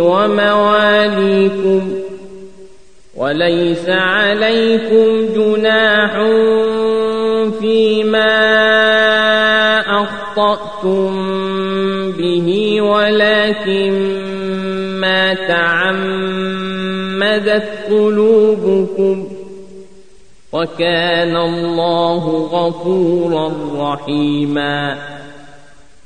ومواليكم وليس عليكم جناح فيما أخطأتم به ولكن ما تعمدت قلوبكم. وكان الله غفورا رحيما.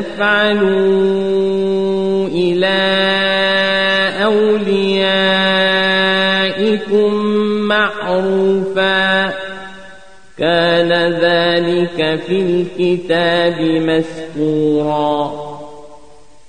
تفعلوا إلى أوليائكم معروفا. كان ذلك في الكتاب مسكورا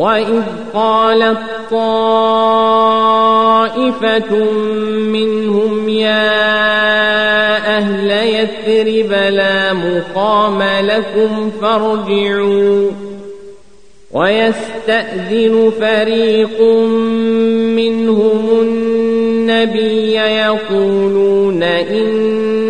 وإذ قالت طائفة منهم يا أهل يثرب لا مقام لكم فارجعوا ويستأذن فريق منهم النبي يقولون إن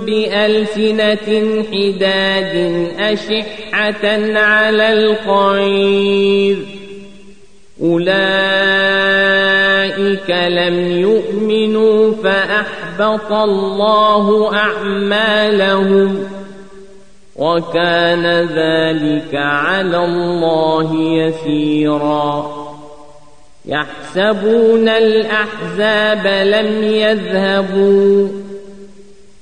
بألسنة حداد أشحة على الخير. أولئك لم يؤمنوا فأحبط الله أعمالهم وكان ذلك على الله يسيراً. يحسبون الأحزاب لم يذهبوا.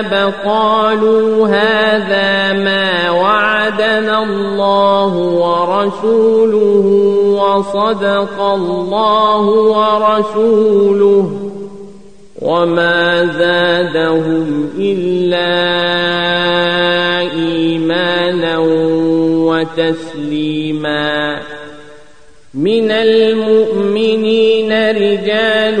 الأحزاب قالوا هذا ما وعدنا الله ورسوله وصدق الله ورسوله وما زادهم إلا إيمانا وتسليما. من المؤمنين رجال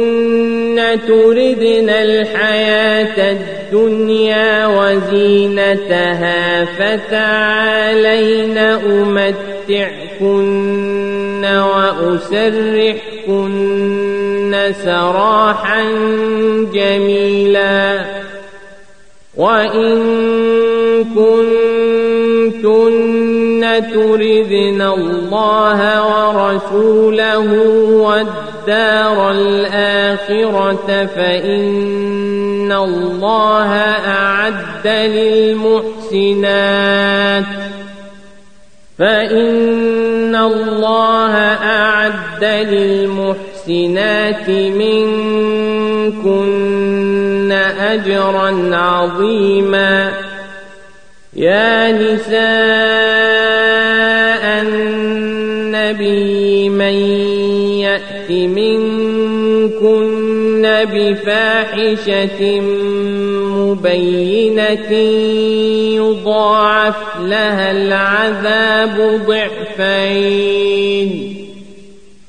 تردن الحياة الدنيا وزينتها فتعالين أمتعكن وأسرحكن سراحا جميلا وإن كنتن تردن الله ورسوله والدار الآخرة فإن الله أعد للمحسنات. فإن الله أعد للمحسنات منكن أجرا عظيما. يا نساء النبي يأت منكن بفاحشة مبينة يضاعف لها العذاب ضعفين.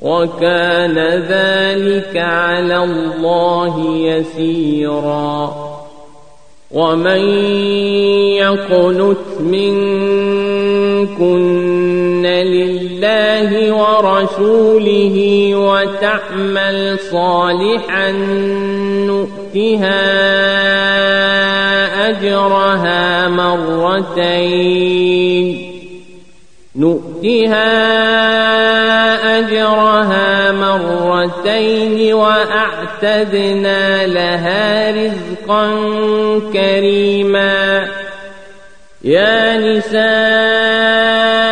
وكان ذلك على الله يسيرا. ومن يقنت منكن لله ورسوله وتعمل صالحا نؤتها أجرها مرتين نؤتها أجرها مرتين وأعتدنا لها رزقا كريما يا نساء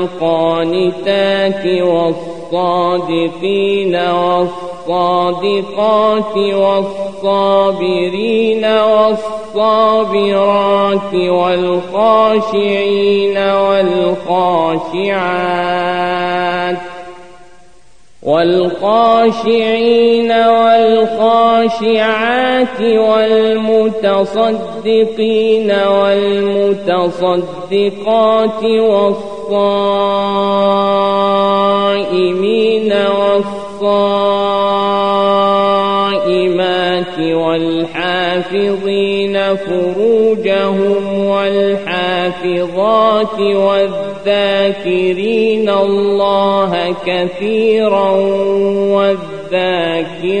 والقانتات والصادقين والصادقات والصابرين والصابرات والخاشعين والخاشعات والخاشعين والخاشعات والمتصدقين والمتصدقات والصائمين والصائمات والحافظين فروجهم والحافظات والذاكرين الله كثيرا والذاكرات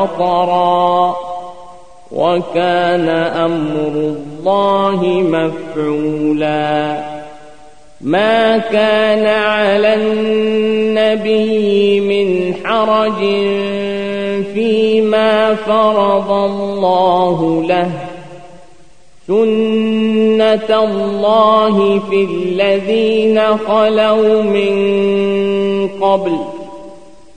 وطرا وكان أمر الله مفعولا. ما كان على النبي من حرج فيما فرض الله له. سنة الله في الذين خلوا من قبل.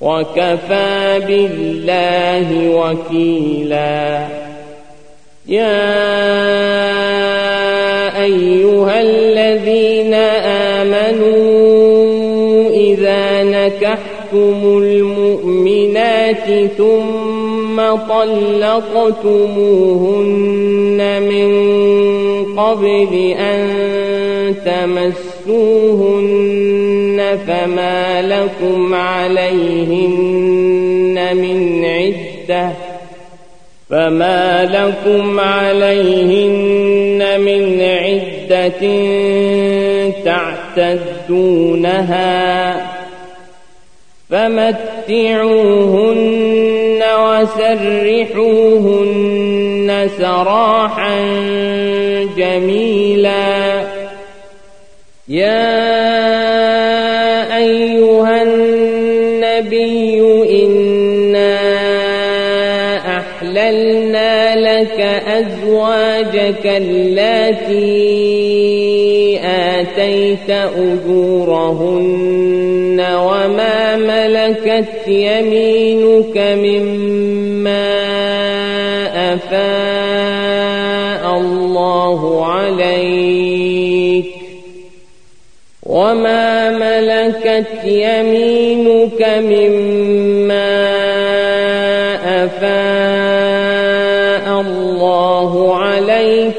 وكفى بالله وكيلا. يا أيها الذين آمنوا إذا نكحتم المؤمنات ثم طلقتموهن من قبل أن تمسوهن فما لكم عليهن من عدة. فما لكم عليهن من عدة تعتدونها. فمتعوهن وسرحوهن سراحا جميلا. يا لك أزواجك التي آتيت أجورهن وما ملكت يمينك مما أفاء الله عليك وما ملكت يمينك مما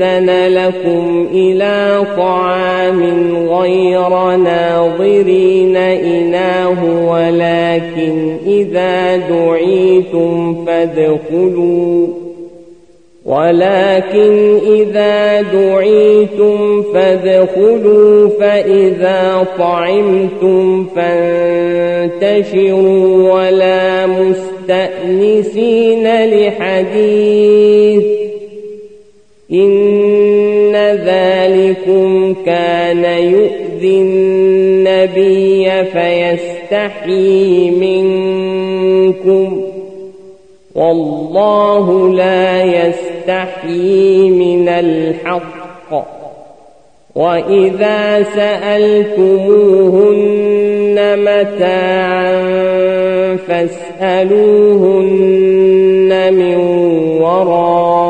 يؤذن لكم إلى طعام غير ناظرين إناه ولكن إذا دعيتم فادخلوا. ولكن إذا دعيتم فادخلوا فإذا طعمتم فانتشروا. ولا مستأنسين لحديث. إن ذلكم كان يؤذي النبي فيستحيي منكم والله لا يستحيي من الحق وإذا سألتموهن متاعا فاسألوهن من وراء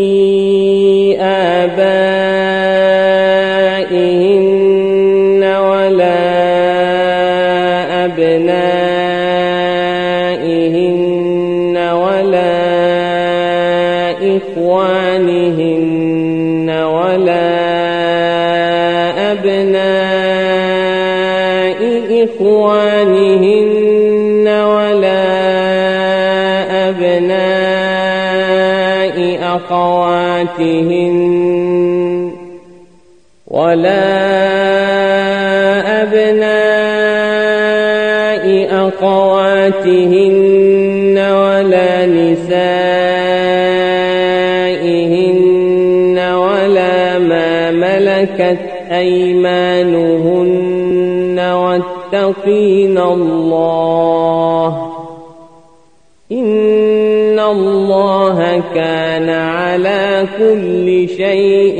آبائهن ولا أبنائهن ولا إخوانهن ولا أبناء إخوانهن ولا أبناء أخواتهن ولا أبناء أخواتهن ولا نسائهن ولا ما ملكت أيمانهن واتقين الله إن الله كان على كل شيء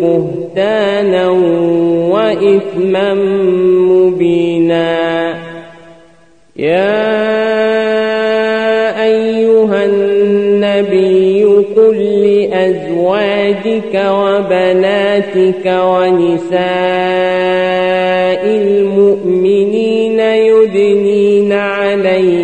بهتانا وإثما مبينا. يا أيها النبي قل لأزواجك وبناتك ونساء المؤمنين يدنين عليهن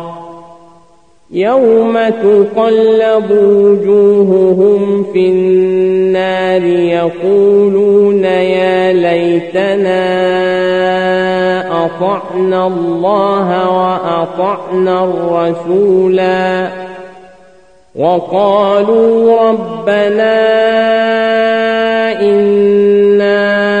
يوم تقلب وجوههم في النار يقولون يا ليتنا أطعنا الله وأطعنا الرسولا وقالوا ربنا إنا